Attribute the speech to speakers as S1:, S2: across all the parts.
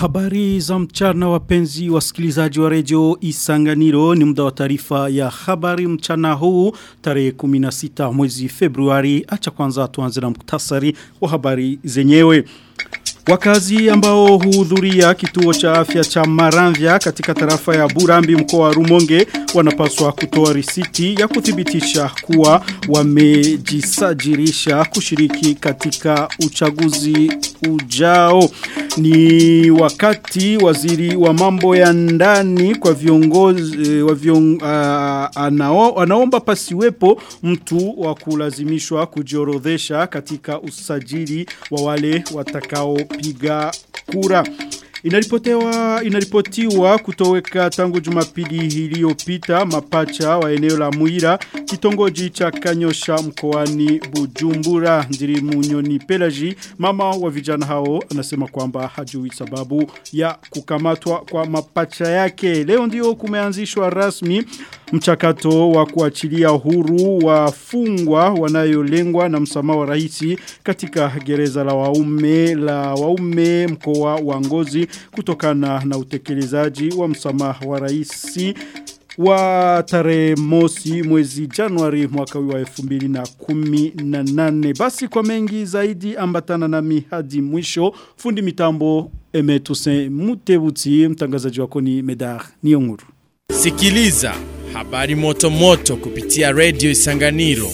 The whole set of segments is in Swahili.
S1: Habari za mchana wapenzi wasikilizaji wa redio Isanganiro ni muda wa taarifa ya habari mchana huu tarehe 16 mwezi Februari acha kwanza tuanze na muktasari wa habari zenyewe. Wakazi ambao huhudhuria kituo cha afya cha Maramvya katika tarafa ya Burambi mkoa wa Rumonge wanapaswa kutoa risiti ya kuthibitisha kuwa wamejisajirisha kushiriki katika uchaguzi ujao. Ni wakati waziri wa mambo ya ndani kwa viongozi wa vion, uh, anao, anaomba pasiwepo mtu wa kulazimishwa kujiorodhesha katika usajili wa wale watakao piga kura. Inaripotewa inaripotiwa kutoweka tangu Jumapili iliyopita mapacha wa eneo la Muira kitongoji cha Kanyosha mkoani Bujumbura ndiri munyoni Pelaji mama wa vijana hao anasema kwamba hajui sababu ya kukamatwa kwa mapacha yake leo ndio kumeanzishwa rasmi mchakato wa kuachilia huru wafungwa wanayolengwa na msamaha wa rais katika gereza la waume la waume mkoa wa Ngozi kutokana na utekelezaji wa msamaha wa rais wa tarehe mosi mwezi Januari mwaka wa 2018 basi kwa mengi zaidi ambatana nami hadi mwisho. Fundi mitambo Emetuse Mutebuti mtangazaji wako ni Medar Nionguru.
S2: Sikiliza habari moto moto kupitia redio Isanganiro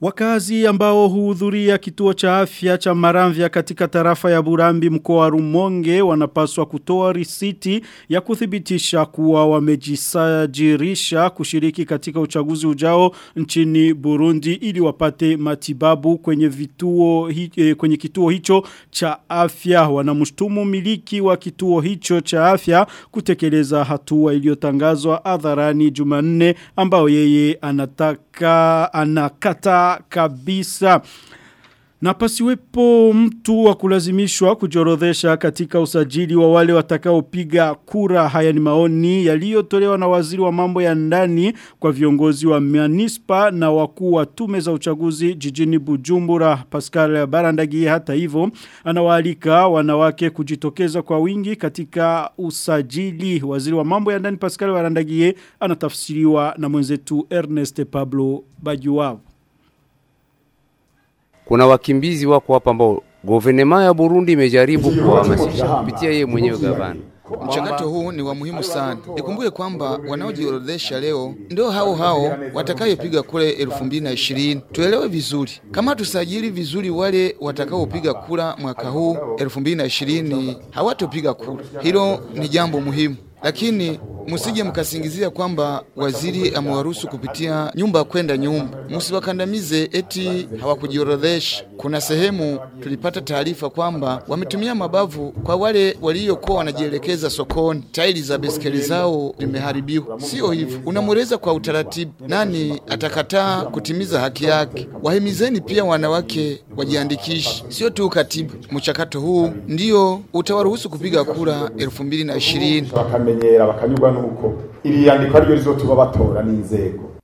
S1: Wakazi ambao huhudhuria kituo cha afya cha Maramvya katika tarafa ya Burambi mkoa wa Rumonge wanapaswa kutoa risiti ya kuthibitisha kuwa wamejisajirisha kushiriki katika uchaguzi ujao nchini Burundi ili wapate matibabu kwenye vituo eh, kwenye kituo hicho cha afya. Wanamshtumu miliki wa kituo hicho cha afya kutekeleza hatua iliyotangazwa hadharani Jumanne ambao yeye anataka anakata kabisa. Na pasiwepo mtu wa kulazimishwa kujorodhesha katika usajili wa wale watakaopiga kura. Haya ni maoni yaliyotolewa na waziri wa mambo ya ndani kwa viongozi wa manispa na wakuu wa tume za uchaguzi jijini Bujumbura. Pascal Barandagi hata hivyo anawaalika wanawake kujitokeza kwa wingi katika usajili. Waziri wa mambo ya ndani Pascal Barandagi anatafsiriwa na mwenzetu Ernest Pablo Bajuwao
S3: kuna wakimbizi wako hapa ambao guvernema ya Burundi imejaribu kuwahamasisha kupitia yeye mwenyewe gavana.
S4: Mchakato huu ni wa muhimu sana. Nikumbuke kwamba wanaojiorodhesha leo ndio hao hao watakayopiga kura 2020. Tuelewe vizuri, kama tusajili vizuri wale watakaopiga kura mwaka huu 2020 hawatopiga kura. Hilo ni jambo muhimu lakini msije mkasingizia kwamba waziri amewaruhusu kupitia nyumba kwenda nyumba. Msiwakandamize eti hawakujiorodhesha. Kuna sehemu tulipata taarifa kwamba wametumia mabavu kwa wale waliokuwa wanajielekeza sokoni. Tairi za beskeli zao zimeharibiwa. Sio hivyo, unamweleza kwa utaratibu. Nani atakataa kutimiza haki yake? Wahimizeni pia wanawake wajiandikishe, sio tu katiba. Mchakato huu ndio utawaruhusu kupiga kura 2020
S5: bakamenyera bakanyurwa nuko. Iri yandikwa ryo rizotuma batora n'inzego.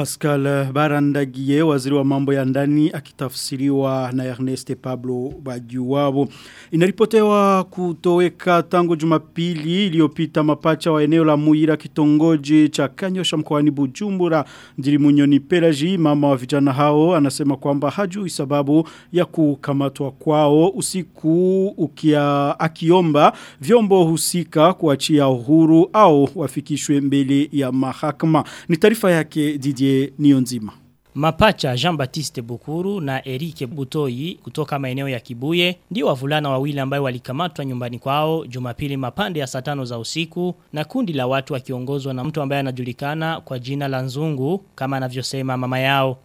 S1: Pascal Barandagie waziri wa mambo ya ndani akitafsiriwa na Ernest Pablo Bajuwabo. Inaripotewa kutoweka tangu Jumapili iliyopita mapacha wa eneo la Muira kitongoji cha Kanyosha mkoani Bujumbura ndiri munyoni Pelaji mama wa vijana hao anasema kwamba hajui sababu ya kukamatwa kwao usiku ukia akiomba vyombo husika kuachia uhuru au wafikishwe mbele ya mahakama. Ni taarifa yake Didier n'iyo nzima.
S6: Mapacha Jean-Baptiste Bukuru na Erike Butoyi kutoka maeneo ya Kibuye ndio wavulana wawili ambao walikamatwa nyumbani kwao Jumapili mapande ya saa tano za usiku na kundi la watu wakiongozwa na mtu ambaye anajulikana kwa jina la Nzungu kama anavyosema mama yao.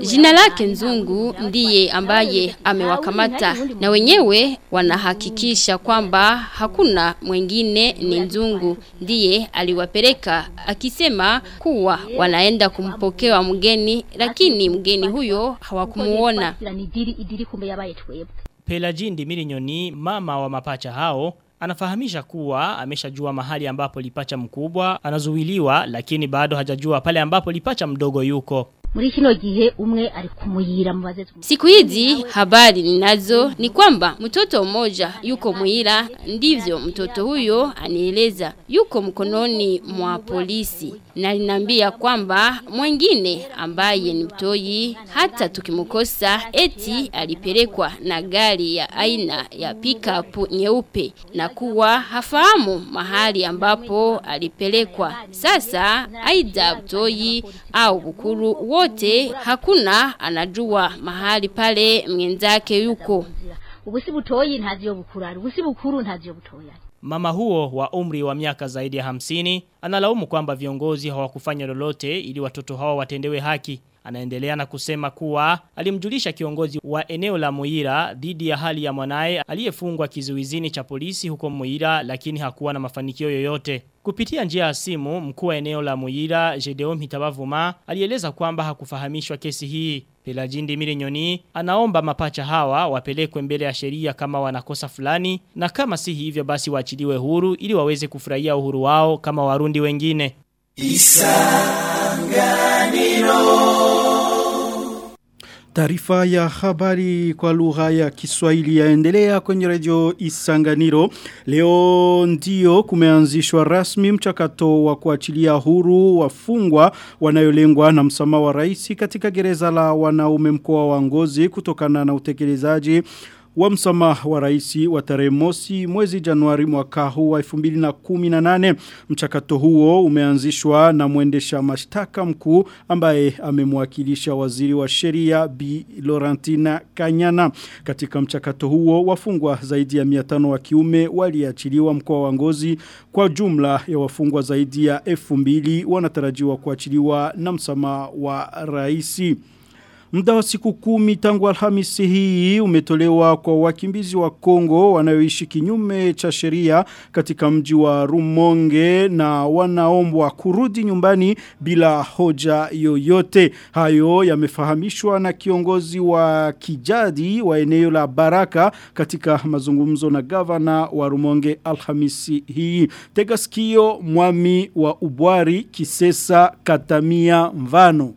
S7: Jina lake Nzungu ndiye ambaye amewakamata na wenyewe wanahakikisha kwamba hakuna mwingine ni Nzungu ndiye aliwapeleka akisema kuwa wanaenda kumpokea mgeni lakini mgeni huyo hawakumuona.
S6: Pelajindi Milinyoni mama wa mapacha hao Anafahamisha kuwa ameshajua mahali ambapo lipacha mkubwa anazuiliwa lakini bado hajajua pale ambapo lipacha mdogo yuko.
S8: Muri kino gihe umwe ari kumuyira mubaze
S7: Siku hizi habari ninazo ni kwamba mtoto mmoja yuko Muira, ndivyo mtoto huyo anieleza, yuko mkononi mwa polisi na linambia kwamba mwengine ambaye ni mtoi, hata tukimukosa eti alipelekwa na gari ya aina ya pickup nyeupe na kuwa hafahamu mahali ambapo alipelekwa. Sasa aidha mtoi au bukuru wote hakuna anajua mahali pale mwenzake yuko.
S8: ubusi butoyi ntaziyo bukurari ubusi bukuru ntaziyo butoya
S6: Mama huo wa umri wa miaka zaidi ya hamsini analaumu kwamba viongozi hawakufanya lolote ili watoto hao watendewe haki. Anaendelea na kusema kuwa alimjulisha kiongozi wa eneo la Muira dhidi ya hali ya mwanae aliyefungwa kizuizini cha polisi huko Muira lakini hakuwa na mafanikio yoyote. Kupitia njia ya simu, mkuu wa eneo la Muira, Gedeon mitabavuma alieleza kwamba hakufahamishwa kesi hii. Pelajindi nyoni anaomba mapacha hawa wapelekwe mbele ya sheria kama wanakosa fulani na kama si hivyo basi waachiliwe huru ili waweze kufurahia uhuru wao kama warundi wengine.
S1: Taarifa ya habari kwa lugha ya Kiswahili yaendelea kwenye redio Isanganiro. Leo ndio kumeanzishwa rasmi mchakato wa kuachilia huru wafungwa wanayolengwa na msamaha wa rais katika gereza la wanaume mkoa wa Ngozi kutokana na utekelezaji wa msamaha wa rais wa tarehe mosi mwezi januari mwaka huu wa 2018 mchakato huo umeanzishwa na mwendesha mashtaka mkuu ambaye amemwakilisha waziri wa sheria Bi Laurentina Kanyana. Katika mchakato huo wafungwa zaidi ya 500 wa kiume waliachiliwa mkoa wa Ngozi kwa jumla ya wafungwa zaidi ya 2000 wanatarajiwa kuachiliwa na msamaha wa raisi Muda wa siku kumi tangu alhamisi hii umetolewa kwa wakimbizi wa Kongo wanayoishi kinyume cha sheria katika mji wa Rumonge na wanaombwa kurudi nyumbani bila hoja yoyote. Hayo yamefahamishwa na kiongozi wa kijadi wa eneo la Baraka katika mazungumzo na gavana wa Rumonge alhamisi hii. Tegaskio mwami wa Ubwari Kisesa Katamia Mvano.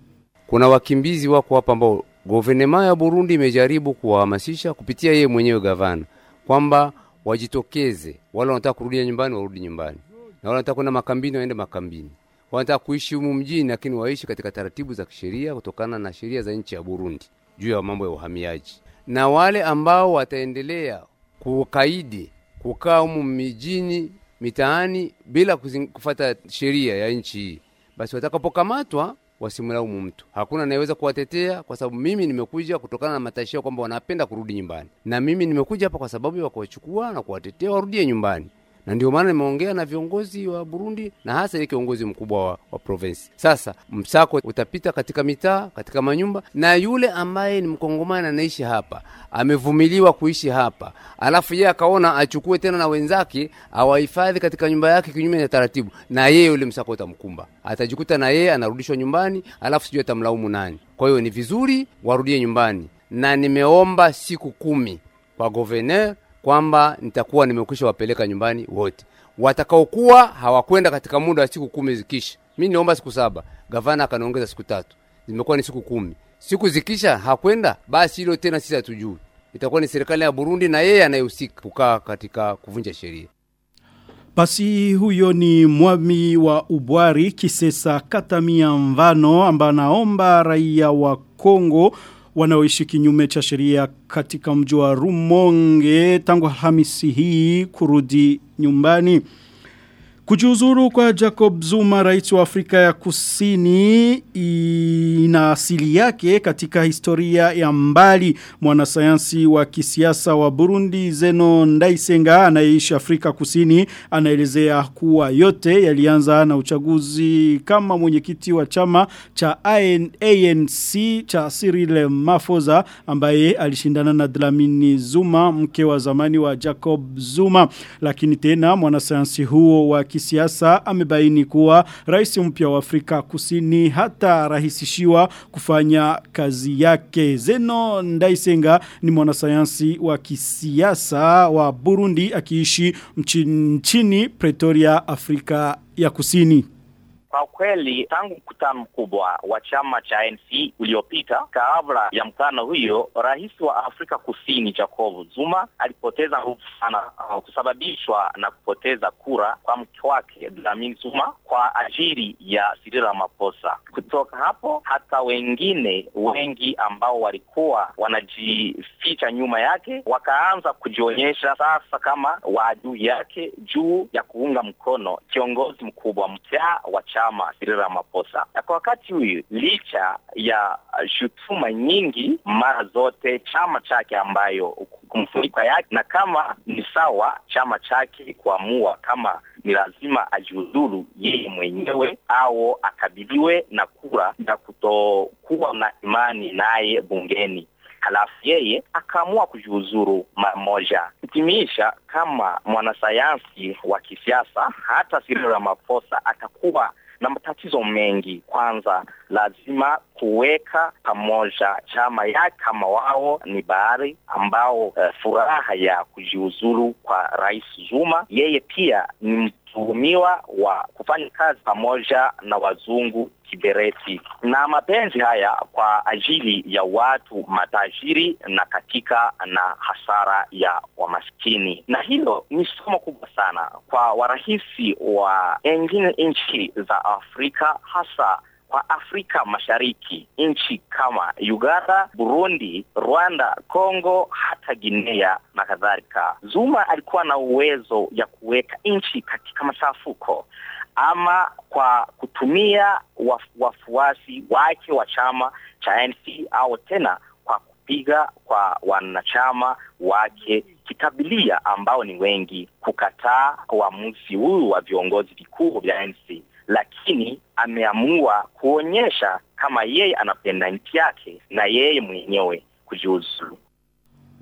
S3: Kuna wakimbizi wako hapa ambao guvernema ya Burundi imejaribu kuwahamasisha kupitia yeye mwenyewe gavana kwamba wajitokeze, wale wanataka kurudia nyumbani warudi nyumbani, na wale wanataka kwenda makambini waende makambini, wanataka kuishi humu mjini, lakini waishi katika taratibu za kisheria kutokana na sheria za nchi ya Burundi juu ya mambo ya uhamiaji, na wale ambao wataendelea kukaidi kukaa humu mijini mitaani bila kufata sheria ya nchi hii, basi watakapokamatwa wasimlaumu mtu. Hakuna anayeweza kuwatetea kwa sababu mimi nimekuja kutokana na matashio kwamba wanapenda kurudi nyumbani, na mimi nimekuja hapa kwa sababu ya kuwachukua na kuwatetea warudie nyumbani na ndio maana nimeongea na viongozi wa Burundi na hasa ile kiongozi mkubwa wa, wa provinsi. Sasa msako utapita katika mitaa, katika manyumba, na yule ambaye ni mkongomani anaishi hapa amevumiliwa kuishi hapa, alafu yeye akaona achukue tena na wenzake awahifadhi katika nyumba yake kinyume na taratibu, na yeye yule msako utamkumba, atajikuta na yeye anarudishwa nyumbani, alafu sijui atamlaumu nani. Kwa hiyo ni vizuri warudie nyumbani, na nimeomba siku kumi kwa governor kwamba nitakuwa nimekwisha wapeleka nyumbani wote. Watakaokuwa hawakwenda katika muda wa siku kumi zikisha, mi niomba siku saba, gavana akaniongeza siku tatu, zimekuwa ni siku kumi. Siku zikisha hakwenda, basi hilo tena sisi hatujui, itakuwa ni serikali ya Burundi na yeye anayehusika kukaa katika kuvunja sheria.
S1: Basi huyo ni mwami wa Ubwari Kisesa Katamia Mvano ambaye anaomba raia wa Kongo wanaoishi kinyume cha sheria katika mji wa Rumonge tangu Alhamisi hii kurudi nyumbani. Kujiuzuru kwa Jacob Zuma rais wa Afrika ya Kusini ina asili yake katika historia ya mbali. Mwanasayansi wa kisiasa wa Burundi Zeno Ndaisenga anayeishi Afrika Kusini anaelezea kuwa yote yalianza na uchaguzi kama mwenyekiti wa chama cha ANC cha Cyril Mafoza ambaye alishindana na Dlamini Zuma mke wa zamani wa Jacob Zuma. Lakini tena mwanasayansi huo wa kisiasa amebaini kuwa rais mpya wa Afrika Kusini hata rahisishiwa kufanya kazi yake. Zeno Ndaisenga ni mwanasayansi wa kisiasa wa Burundi akiishi nchini Pretoria, Afrika ya Kusini.
S9: Kwa kweli tangu mkutano mkubwa wa chama cha nc uliopita, kabla ya mkutano huyo, rais wa Afrika Kusini Jacob Zuma alipoteza nguvu sana, kusababishwa na kupoteza kura kwa mke wake Dlamini Zuma kwa ajili ya Cyril Ramaphosa. Kutoka hapo hata wengine wengi ambao walikuwa wanajificha nyuma yake wakaanza kujionyesha sasa kama waadui yake juu ya kuunga mkono kiongozi mkubwa mpya wa chama Cyril Ramaphosa. Na kwa wakati huyu, licha ya shutuma nyingi, mara zote chama chake ambayo kumfunika yake, na kama ni sawa chama chake kuamua kama ni lazima ajiuzulu yeye mwenyewe au akabiliwe na kura ya kutokuwa na imani naye bungeni halafu yeye akaamua kujiuzuru mara moja. Hitimisha kama mwanasayansi wa kisiasa, hata Cyril Ramaphosa atakuwa na matatizo mengi. Kwanza, lazima kuweka pamoja chama yake kama wao ni bahari ambao uh, furaha ya kujiuzuru kwa Rais Zuma, yeye pia ni mtuhumiwa wa kufanya kazi pamoja na wazungu kibereti. Na mapenzi haya kwa ajili ya watu matajiri na katika na hasara ya wamaskini, na hilo ni somo kubwa sana kwa warahisi wa engine nchi za Afrika hasa kwa Afrika Mashariki, nchi kama Uganda, Burundi, Rwanda, congo hata Guinea na kadhalika. Zuma alikuwa na uwezo ya kuweka nchi katika machafuko ama kwa kutumia wafuasi wake wa chama cha ANC au tena kwa kupiga kwa wanachama wake kikabilia ambao ni wengi kukataa uamuzi huu wa viongozi vikuu vya ANC lakini ameamua kuonyesha kama yeye anapenda nchi yake na yeye mwenyewe kujiuzulu.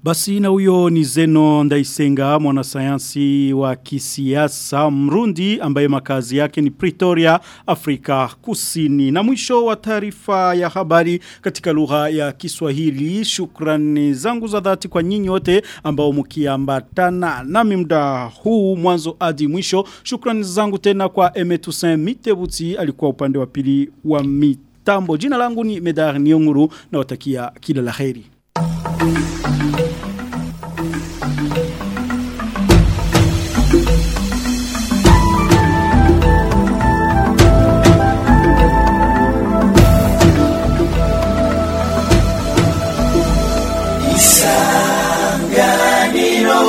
S1: Basi na huyo ni Zeno Ndaisenga mwanasayansi wa kisiasa Mrundi ambaye makazi yake ni Pretoria, Afrika Kusini. Na mwisho wa taarifa ya habari katika lugha ya Kiswahili. Shukrani zangu za dhati kwa nyinyi wote ambao mkiambatana nami muda huu mwanzo hadi mwisho. Shukrani zangu tena kwa Emetusen Mitebuti alikuwa upande wa pili wa mitambo. Jina langu ni Medar Nionguru na watakia kila la heri. Thank you.